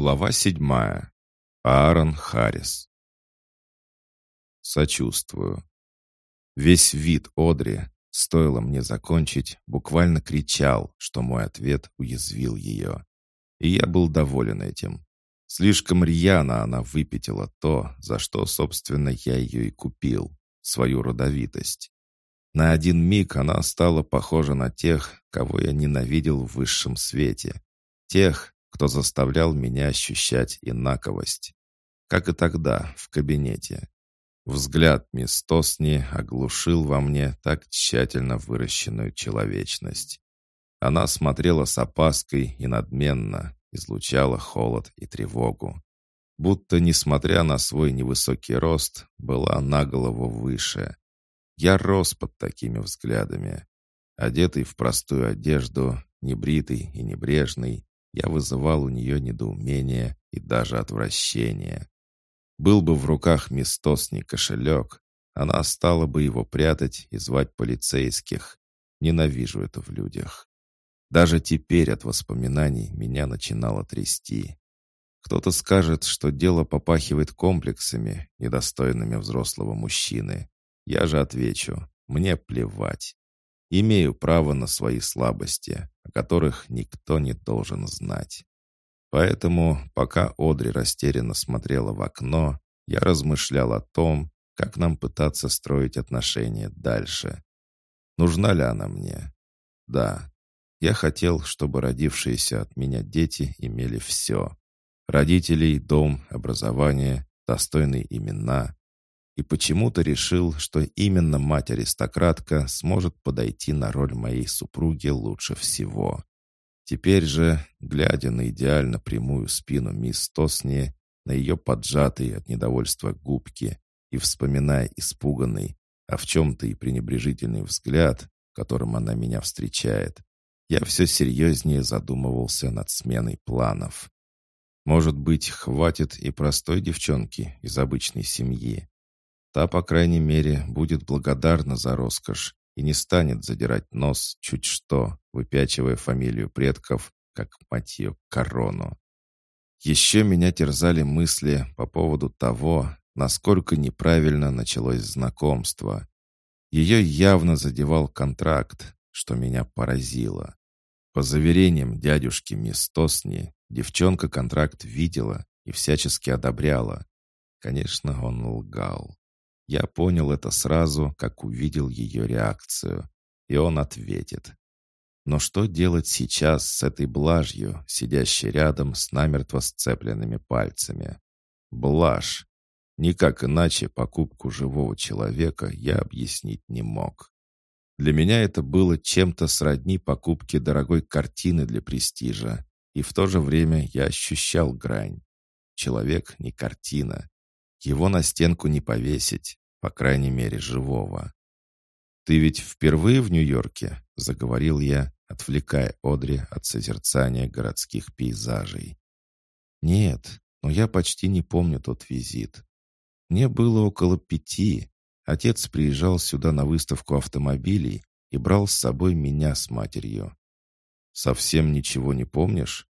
Глава седьмая. Аарон Харрис. Сочувствую. Весь вид Одри, стоило мне закончить, буквально кричал, что мой ответ уязвил ее. И я был доволен этим. Слишком рьяно она выпятила то, за что, собственно, я ее и купил, свою родовитость. На один миг она стала похожа на тех, кого я ненавидел в высшем свете. Тех, кто заставлял меня ощущать инаковость. Как и тогда, в кабинете. Взгляд мисс Тосни оглушил во мне так тщательно выращенную человечность. Она смотрела с опаской и надменно, излучала холод и тревогу. Будто, несмотря на свой невысокий рост, была на голову выше. Я рос под такими взглядами. Одетый в простую одежду, небритый и небрежный, я вызывал у нее недоумение и даже отвращение. Был бы в руках мисс Тосни кошелек, она стала бы его прятать и звать полицейских. Ненавижу это в людях. Даже теперь от воспоминаний меня начинало трясти. Кто-то скажет, что дело попахивает комплексами, недостойными взрослого мужчины. Я же отвечу, мне плевать. Имею право на свои слабости, о которых никто не должен знать. Поэтому, пока Одри растерянно смотрела в окно, я размышлял о том, как нам пытаться строить отношения дальше. Нужна ли она мне? Да. Я хотел, чтобы родившиеся от меня дети имели все. Родителей, дом, образование, достойные имена, и почему-то решил, что именно мать-аристократка сможет подойти на роль моей супруги лучше всего. Теперь же, глядя на идеально прямую спину мисс Тосни, на ее поджатые от недовольства губки и вспоминая испуганный, а в чем-то и пренебрежительный взгляд, которым она меня встречает, я все серьезнее задумывался над сменой планов. Может быть, хватит и простой девчонки из обычной семьи. Та, по крайней мере, будет благодарна за роскошь и не станет задирать нос чуть что, выпячивая фамилию предков, как, мать ее, корону. Еще меня терзали мысли по поводу того, насколько неправильно началось знакомство. Ее явно задевал контракт, что меня поразило. По заверениям дядюшки мисс Тосни, девчонка контракт видела и всячески одобряла. Конечно, он лгал. Я понял это сразу, как увидел ее реакцию. И он ответит. Но что делать сейчас с этой блажью, сидящей рядом с намертво сцепленными пальцами? Блажь. Никак иначе покупку живого человека я объяснить не мог. Для меня это было чем-то сродни покупке дорогой картины для престижа, и в то же время я ощущал грань. Человек не картина. Его на стенку не повесить, по крайней мере, живого. «Ты ведь впервые в Нью-Йорке?» — заговорил я, отвлекая Одри от созерцания городских пейзажей. «Нет, но я почти не помню тот визит. Мне было около пяти. Отец приезжал сюда на выставку автомобилей и брал с собой меня с матерью. Совсем ничего не помнишь?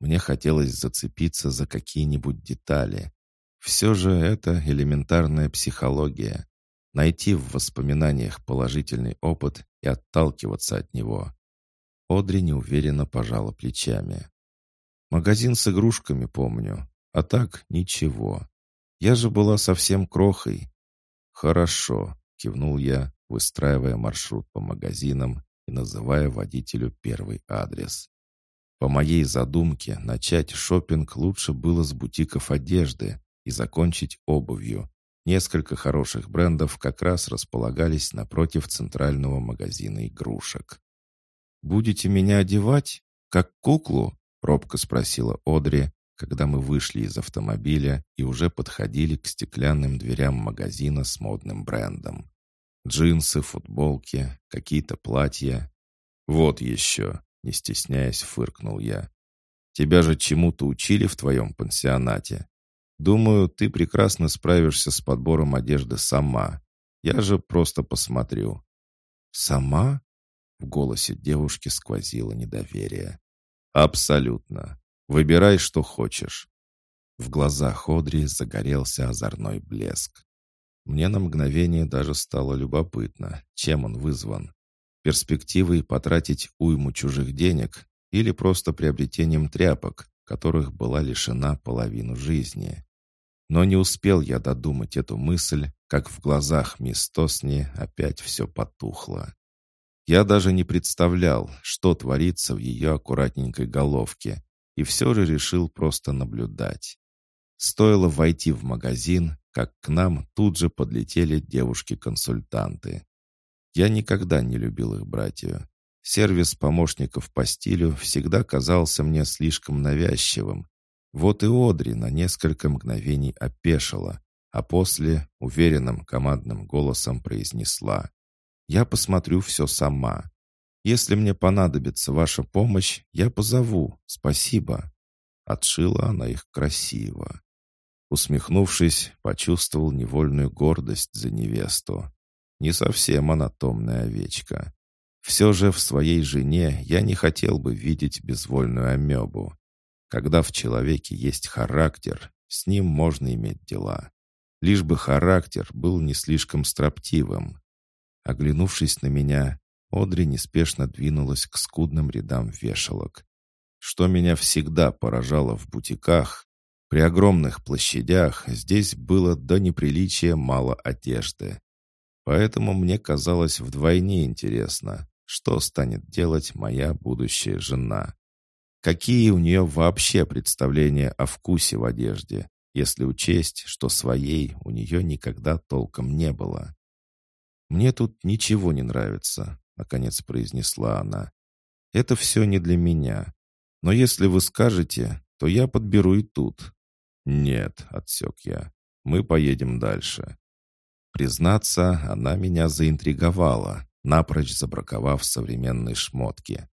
Мне хотелось зацепиться за какие-нибудь детали, все же это элементарная психология. Найти в воспоминаниях положительный опыт и отталкиваться от него. Одри неуверенно пожала плечами. «Магазин с игрушками помню, а так ничего. Я же была совсем крохой». «Хорошо», — кивнул я, выстраивая маршрут по магазинам и называя водителю первый адрес. По моей задумке, начать шопинг лучше было с бутиков одежды, и закончить обувью. Несколько хороших брендов как раз располагались напротив центрального магазина игрушек. «Будете меня одевать? Как куклу?» — робко спросила Одри, когда мы вышли из автомобиля и уже подходили к стеклянным дверям магазина с модным брендом. Джинсы, футболки, какие-то платья. «Вот еще!» — не стесняясь, фыркнул я. «Тебя же чему-то учили в твоем пансионате?» Думаю, ты прекрасно справишься с подбором одежды сама. Я же просто посмотрю». «Сама?» В голосе девушки сквозило недоверие. «Абсолютно. Выбирай, что хочешь». В глазах Одри загорелся озорной блеск. Мне на мгновение даже стало любопытно, чем он вызван. Перспективой потратить уйму чужих денег или просто приобретением тряпок, которых была лишена половину жизни. Но не успел я додумать эту мысль, как в глазах мисс Тосни опять все потухло. Я даже не представлял, что творится в ее аккуратненькой головке, и все же решил просто наблюдать. Стоило войти в магазин, как к нам тут же подлетели девушки-консультанты. Я никогда не любил их братью. Сервис помощников по стилю всегда казался мне слишком навязчивым. Вот и Одри на несколько мгновений опешила, а после уверенным командным голосом произнесла «Я посмотрю все сама. Если мне понадобится ваша помощь, я позову. Спасибо». Отшила она их красиво. Усмехнувшись, почувствовал невольную гордость за невесту. Не совсем анатомная овечка. Все же в своей жене я не хотел бы видеть безвольную амебу. Когда в человеке есть характер, с ним можно иметь дела. Лишь бы характер был не слишком строптивым. Оглянувшись на меня, Одри неспешно двинулась к скудным рядам вешалок. Что меня всегда поражало в бутиках, при огромных площадях здесь было до неприличия мало одежды. Поэтому мне казалось вдвойне интересно, что станет делать моя будущая жена. Какие у нее вообще представления о вкусе в одежде, если учесть, что своей у нее никогда толком не было? «Мне тут ничего не нравится», — наконец произнесла она. «Это все не для меня. Но если вы скажете, то я подберу и тут». «Нет», — отсек я, — «мы поедем дальше». Признаться, она меня заинтриговала, напрочь забраковав современные шмотки.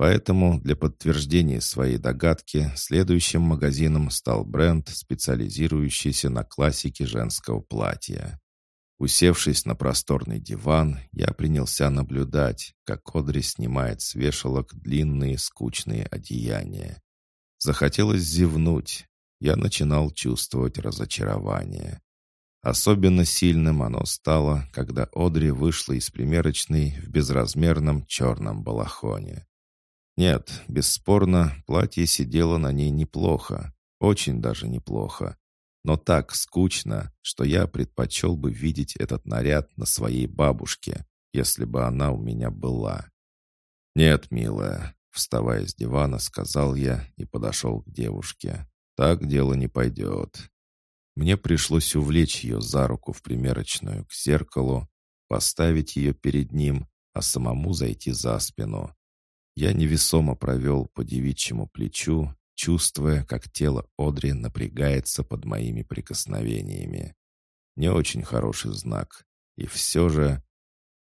Поэтому для подтверждения своей догадки следующим магазином стал бренд, специализирующийся на классике женского платья. Усевшись на просторный диван, я принялся наблюдать, как Одри снимает с вешалок длинные скучные одеяния. Захотелось зевнуть. Я начинал чувствовать разочарование. Особенно сильным оно стало, когда Одри вышла из примерочной в безразмерном черном балахоне. Нет, бесспорно, платье сидело на ней неплохо, очень даже неплохо, но так скучно, что я предпочел бы видеть этот наряд на своей бабушке, если бы она у меня была. «Нет, милая», — вставая с дивана, сказал я и подошел к девушке. «Так дело не пойдет. Мне пришлось увлечь ее за руку в примерочную к зеркалу, поставить ее перед ним, а самому зайти за спину. Я невесомо провел по девичьему плечу, чувствуя, как тело Одри напрягается под моими прикосновениями. Не очень хороший знак. И все же...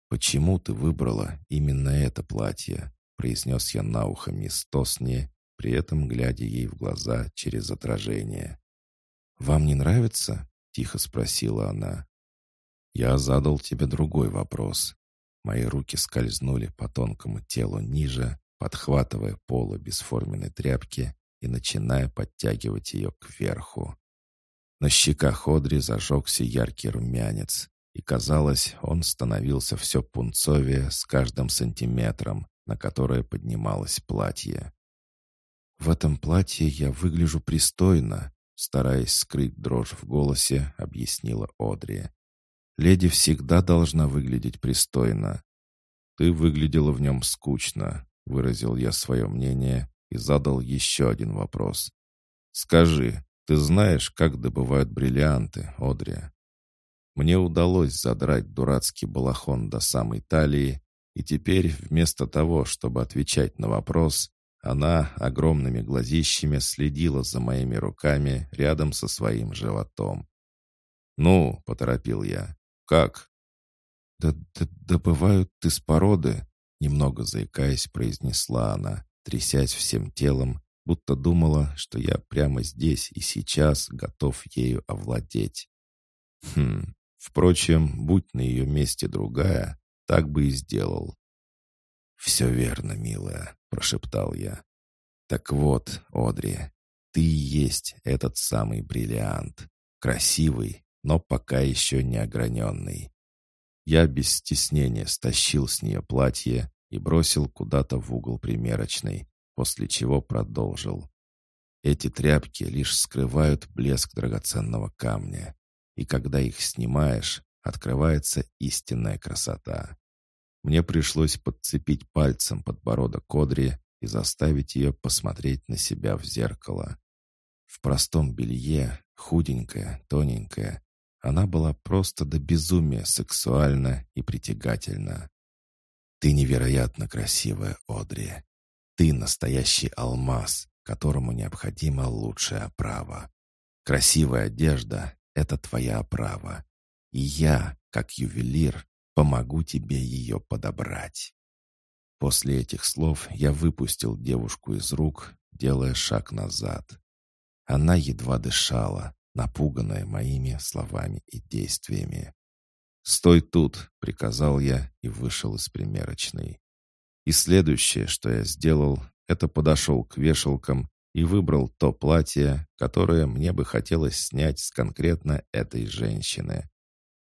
«Почему ты выбрала именно это платье?» произнес я на ухо мисс Тосни, при этом глядя ей в глаза через отражение. «Вам не нравится?» — тихо спросила она. «Я задал тебе другой вопрос». Мои руки скользнули по тонкому телу ниже, подхватывая полы бесформенной тряпки и начиная подтягивать ее кверху. На щеках Одри зажегся яркий румянец, и, казалось, он становился все пунцовее с каждым сантиметром, на которое поднималось платье. «В этом платье я выгляжу пристойно», Стараясь скрыть дрожь в голосе, объяснила Одри. «Леди всегда должна выглядеть пристойно». «Ты выглядела в нем скучно», — выразил я свое мнение и задал еще один вопрос. «Скажи, ты знаешь, как добывают бриллианты, Одри?» Мне удалось задрать дурацкий балахон до самой талии, и теперь вместо того, чтобы отвечать на вопрос, она огромными глазищами следила за моими руками рядом со своим животом. «Ну», — поторопил я, — «как?» «Да, добывают из породы», — немного заикаясь, произнесла она, трясясь всем телом, будто думала, что я прямо здесь и сейчас готов ею овладеть. Хм, впрочем, будь на ее месте другая, так бы и сделал. «Все верно, милая», — прошептал я. Так вот, Одри, ты и есть этот самый бриллиант. Красивый, но пока еще не ограненный. Я без стеснения стащил с нее платье и бросил куда-то в угол примерочной, после чего продолжил. Эти тряпки лишь скрывают блеск драгоценного камня, и когда их снимаешь, открывается истинная красота. Мне пришлось подцепить пальцем подбородок Кодри и заставить ее посмотреть на себя в зеркало. В простом белье, худенькая, тоненькая, она была просто до безумия сексуальна и притягательна. «Ты невероятно красивая, Одри. Ты настоящий алмаз, которому необходима лучшая оправа. Красивая одежда — это твоя оправа. И я, как ювелир, помогу тебе ее подобрать». После этих слов я выпустил девушку из рук, делая шаг назад. Она едва дышала, напуганная моими словами и действиями. «Стой тут!» — приказал я и вышел из примерочной. И следующее, что я сделал, это подошел к вешалкам и выбрал то платье, которое мне бы хотелось снять с конкретно этой женщины.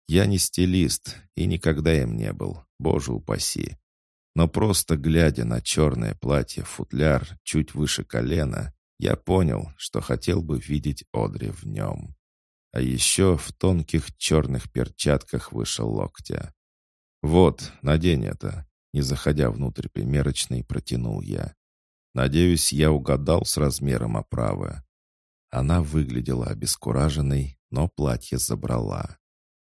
Я не стилист и никогда им не был, боже упаси. Но просто глядя на черное платье-футляр чуть выше колена, я понял, что хотел бы видеть Одри в нем. А еще в тонких черных перчатках выше локтя. «Вот, надень это», — не заходя внутрь примерочной, протянул я. «Надеюсь, я угадал с размером оправы». Она выглядела обескураженной, но платье забрала.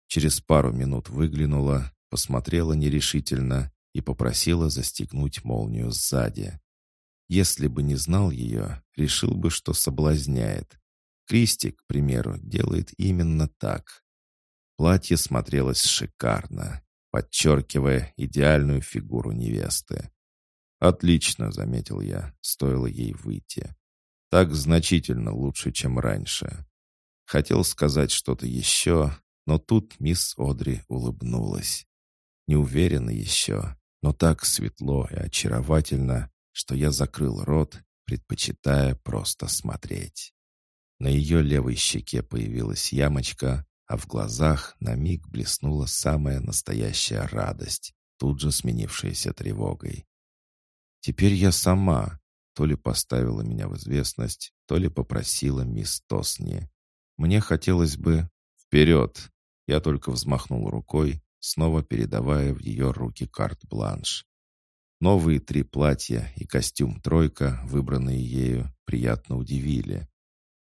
Через пару минут выглянула, посмотрела нерешительно и попросила застегнуть молнию сзади. Если бы не знал ее, решил бы, что соблазняет. Кристи, к примеру, делает именно так. Платье смотрелось шикарно, подчеркивая идеальную фигуру невесты. «Отлично», — заметил я, стоило ей выйти. «Так значительно лучше, чем раньше». Хотел сказать что-то еще, но тут мисс Одри улыбнулась. Не уверена еще, но так светло и очаровательно, что я закрыл рот, предпочитая просто смотреть. На ее левой щеке появилась ямочка, а в глазах на миг блеснула самая настоящая радость, тут же сменившаяся тревогой. Теперь я сама то ли поставила меня в известность, то ли попросила мисс Тосни. Мне хотелось бы «Вперед!» Я только взмахнул рукой, снова передавая в ее руки карт-бланш. Новые три платья и костюм «тройка», выбранные ею, приятно удивили.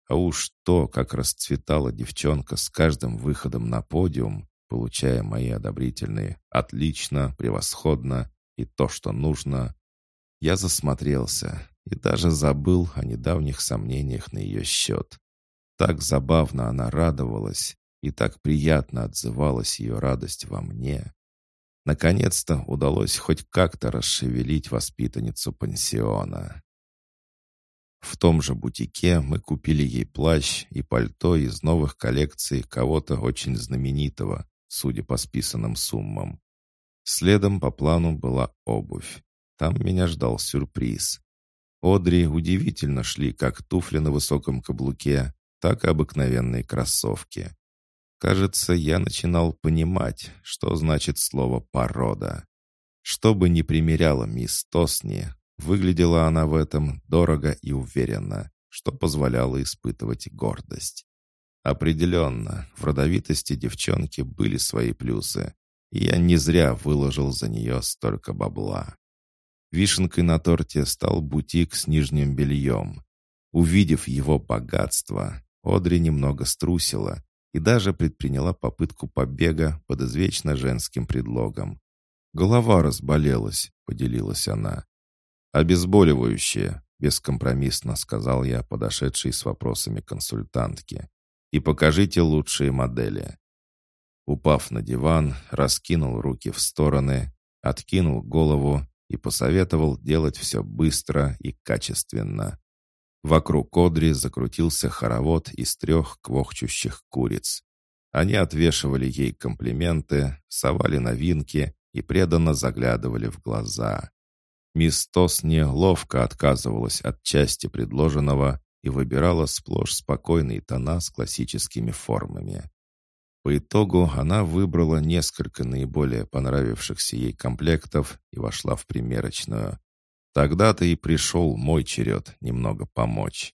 А уж то, как расцветала девчонка с каждым выходом на подиум, получая мои одобрительные «отлично», «превосходно» и то, что нужно, я засмотрелся и даже забыл о недавних сомнениях на ее счет. Так забавно она радовалась, и так приятно отзывалась ее радость во мне. Наконец-то удалось хоть как-то расшевелить воспитанницу пансиона. В том же бутике мы купили ей плащ и пальто из новых коллекций кого-то очень знаменитого, судя по списанным суммам. Следом по плану была обувь. Там меня ждал сюрприз. Одри удивительно шли как туфли на высоком каблуке, так и обыкновенные кроссовки. Кажется, я начинал понимать, что значит слово «порода». Что бы ни примеряла мисс Тосни, выглядела она в этом дорого и уверенно, что позволяло испытывать гордость. Определенно, в родовитости девчонки были свои плюсы, и я не зря выложил за нее столько бабла. Вишенкой на торте стал бутик с нижним бельем. Увидев его богатство, Одри немного струсила и даже предприняла попытку побега под извечно женским предлогом. «Голова разболелась», — поделилась она. «Обезболивающее», — бескомпромиссно сказал я, подошедший с вопросами консультантки. «И покажите лучшие модели». Упав на диван, раскинул руки в стороны, откинул голову и посоветовал делать все быстро и качественно. Вокруг Кодри закрутился хоровод из трех квохчущих куриц. Они отвешивали ей комплименты, совали новинки и преданно заглядывали в глаза. Мисс Тосни ловко отказывалась от части предложенного и выбирала сплошь спокойные тона с классическими формами. По итогу она выбрала несколько наиболее понравившихся ей комплектов и вошла в примерочную. Тогда-то и пришел мой черед немного помочь.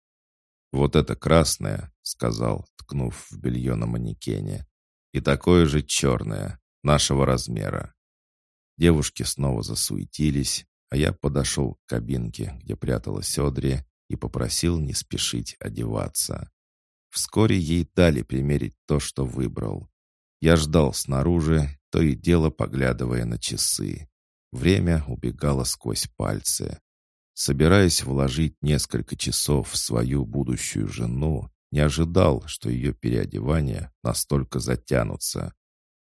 «Вот это красное», — сказал, ткнув в белье на манекене, «и такое же черное, нашего размера». Девушки снова засуетились, а я подошел к кабинке, где пряталась Одри, и попросил не спешить одеваться. Вскоре ей дали примерить то, что выбрал. Я ждал снаружи, то и дело поглядывая на часы. Время убегало сквозь пальцы. Собираясь вложить несколько часов в свою будущую жену, не ожидал, что ее переодевания настолько затянутся.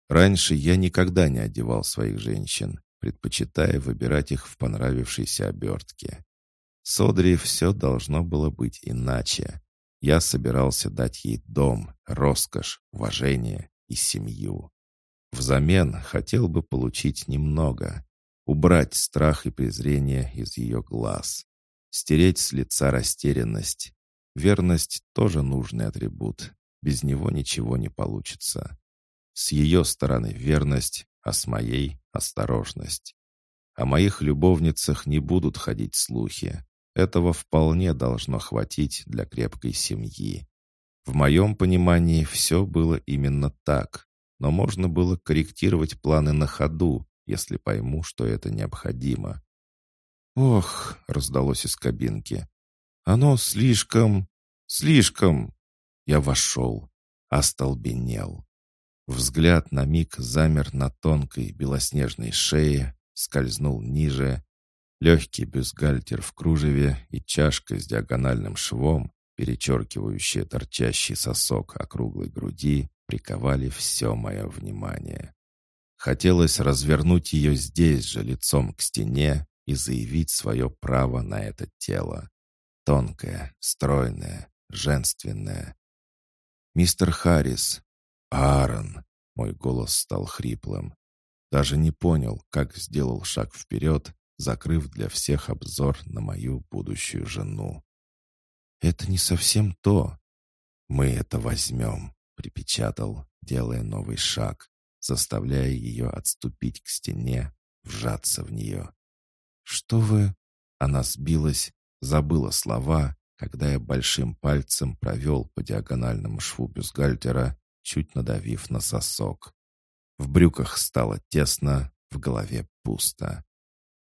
Раньше я никогда не одевал своих женщин, предпочитая выбирать их в понравившейся обертке. С Одри все должно было быть иначе. Я собирался дать ей дом, роскошь, уважение и семью. Взамен хотел бы получить немного. Убрать страх и презрение из ее глаз. Стереть с лица растерянность. Верность тоже нужный атрибут. Без него ничего не получится. С ее стороны верность, а с моей — осторожность. О моих любовницах не будут ходить слухи. Этого вполне должно хватить для крепкой семьи. В моем понимании все было именно так, но можно было корректировать планы на ходу, если пойму, что это необходимо. «Ох!» — раздалось из кабинки. «Оно слишком... слишком...» Я вошел, остолбенел. Взгляд на миг замер на тонкой белоснежной шее, скользнул ниже. Легкий бюстгальтер в кружеве и чашка с диагональным швом, перечеркивающая торчащий сосок округлой груди, приковали все мое внимание. Хотелось развернуть ее здесь же, лицом к стене, и заявить свое право на это тело. Тонкое, стройное, женственное. «Мистер Харрис, «Аарон!» — мой голос стал хриплым. Даже не понял, как сделал шаг вперед, закрыв для всех обзор на мою будущую жену. «Это не совсем то. Мы это возьмем», — припечатал, делая новый шаг, заставляя ее отступить к стене, вжаться в нее. «Что вы...» Она сбилась, забыла слова, когда я большим пальцем провел по диагональному шву бюстгальтера чуть надавив на сосок. В брюках стало тесно, в голове пусто.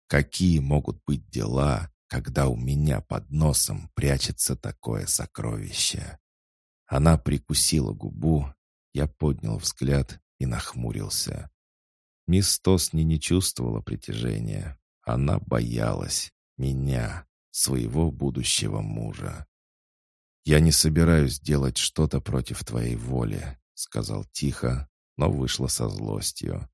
Какие могут быть дела, когда у меня под носом прячется такое сокровище? Она прикусила губу, я поднял взгляд и нахмурился. Мисс Тосни не чувствовала притяжения. Она боялась меня, своего будущего мужа. «Я не собираюсь делать что-то против твоей воли сказал тихо, но вышла со злостью.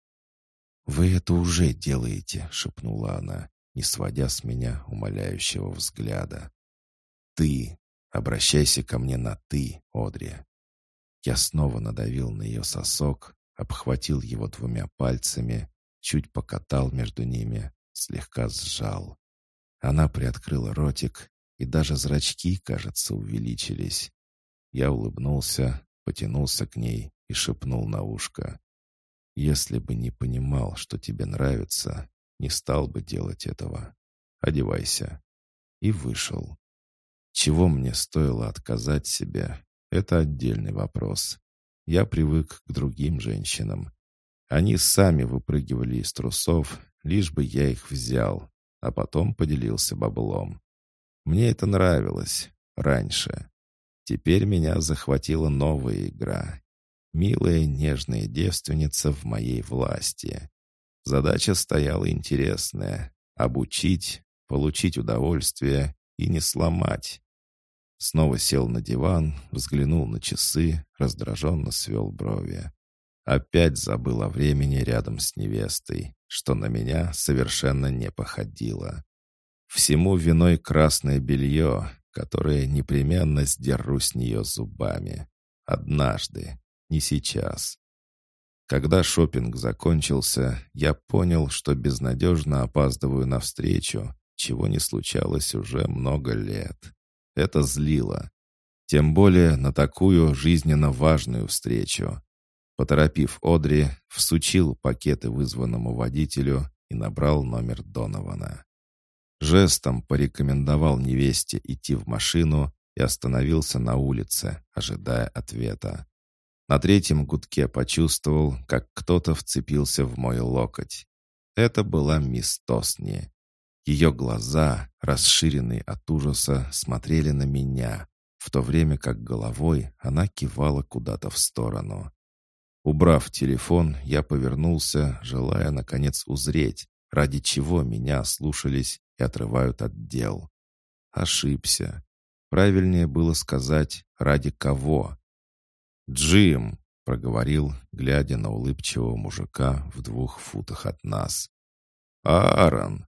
«Вы это уже делаете», — шепнула она, не сводя с меня умоляющего взгляда. «Ты! Обращайся ко мне на «ты», Одри!» Я снова надавил на ее сосок, обхватил его двумя пальцами, чуть покатал между ними, слегка сжал. Она приоткрыла ротик, и даже зрачки, кажется, увеличились. Я улыбнулся, потянулся к ней и шепнул на ушко. «Если бы не понимал, что тебе нравится, не стал бы делать этого. Одевайся». И вышел. Чего мне стоило отказать себе, это отдельный вопрос. Я привык к другим женщинам. Они сами выпрыгивали из трусов, лишь бы я их взял, а потом поделился баблом. Мне это нравилось раньше. Теперь меня захватила новая игра. Милая нежная девственница в моей власти. Задача стояла интересная — обучить, получить удовольствие и не сломать. Снова сел на диван, взглянул на часы, раздраженно свел брови. Опять забыл о времени рядом с невестой, что на меня совершенно не походило. Всему виной красное белье, которое непременно сдеру с нее зубами. Однажды, не сейчас. Когда шопинг закончился, я понял, что безнадежно опаздываю на встречу, чего не случалось уже много лет. Это злило. Тем более на такую жизненно важную встречу. Поторопив Одри, всучил пакеты вызванному водителю и набрал номер Донована. Жестом порекомендовал невесте идти в машину и остановился на улице, ожидая ответа. На третьем гудке почувствовал, как кто-то вцепился в мой локоть. Это была мисс Тосни. Ее глаза, расширенные от ужаса, смотрели на меня, в то время как головой она кивала куда-то в сторону. Убрав телефон, я повернулся, желая, наконец, узреть, ради чего меня слушались и отрывают от дел. Ошибся. Правильнее было сказать «ради кого». «Джим!» — проговорил, глядя на улыбчивого мужика в двух футах от нас. «Аарон!»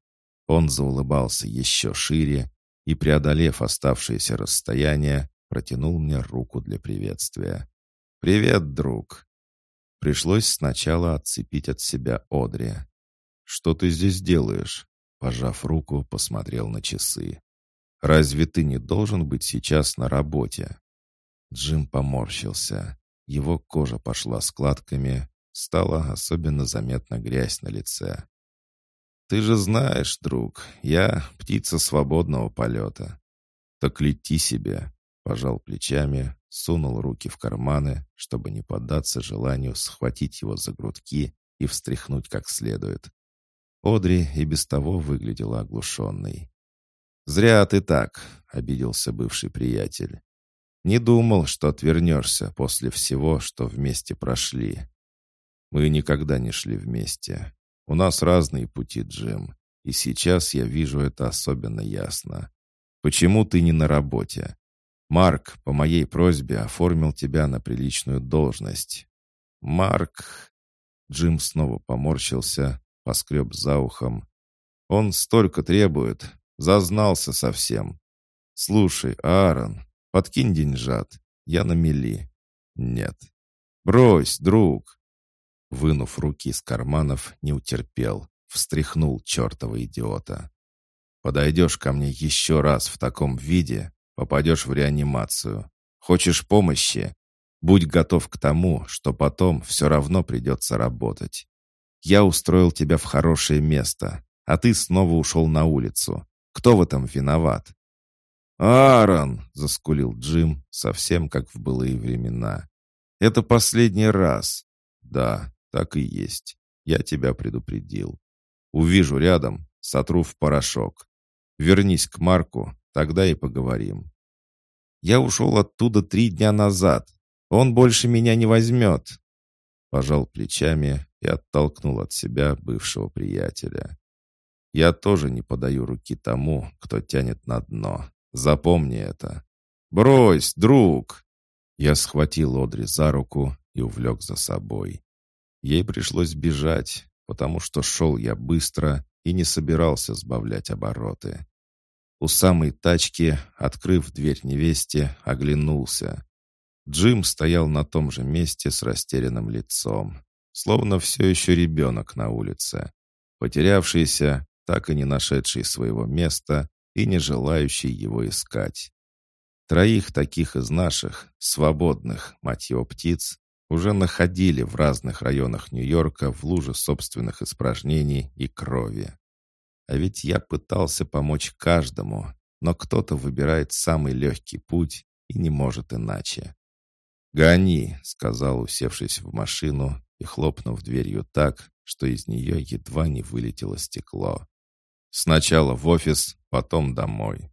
Он заулыбался еще шире и, преодолев оставшееся расстояние, протянул мне руку для приветствия. «Привет, друг!» Пришлось сначала отцепить от себя Одри. «Что ты здесь делаешь?» Пожав руку, посмотрел на часы. «Разве ты не должен быть сейчас на работе?» Джим поморщился. Его кожа пошла складками, стала особенно заметна грязь на лице. «Ты же знаешь, друг, я птица свободного полета». «Так лети себе», — пожал плечами, сунул руки в карманы, чтобы не поддаться желанию схватить его за грудки и встряхнуть как следует. Одри и без того выглядела оглушенной. «Зря ты так», — обиделся бывший приятель. «Не думал, что отвернешься после всего, что вместе прошли. Мы никогда не шли вместе. У нас разные пути, Джим, и сейчас я вижу это особенно ясно. Почему ты не на работе? Марк по моей просьбе оформил тебя на приличную должность. Марк...» Джим снова поморщился, поскреб за ухом. «Он столько требует, Зазнался совсем. Слушай, Аарон, подкинь деньжат. Я на мели. Нет. Брось, друг. Вынув руки из карманов, не утерпел. Встряхнул чертова идиота. Подойдешь ко мне еще раз в таком виде, попадешь в реанимацию. Хочешь помощи? Будь готов к тому, что потом все равно придется работать. Я устроил тебя в хорошее место, а ты снова ушел на улицу. Кто в этом виноват?» «Аарон!» — заскулил Джим, совсем как в былые времена. «Это последний раз». «Да, так и есть. Я тебя предупредил. Увижу рядом, сотру в порошок. Вернись к Марку, тогда и поговорим». «Я ушел оттуда три дня назад. Он больше меня не возьмет». Пожал плечами и оттолкнул от себя бывшего приятеля. Я тоже не подаю руки тому, кто тянет на дно. Запомни это. «Брось, друг!» Я схватил Одри за руку и увлек за собой. Ей пришлось бежать, потому что шел я быстро и не собирался сбавлять обороты. У самой тачки, открыв дверь невесте, оглянулся. Джим стоял на том же месте с растерянным лицом, словно все еще ребенок на улице. Потерявшийся, так и не нашедший своего места и не желающий его искать. Троих таких из наших, свободных, мать его, птиц, уже находили в разных районах Нью-Йорка в луже собственных испражнений и крови. А ведь я пытался помочь каждому, но кто-то выбирает самый легкий путь и не может иначе. «Гони», — сказал, усевшись в машину и хлопнув дверью так, что из нее едва не вылетело стекло. Сначала в офис, потом домой.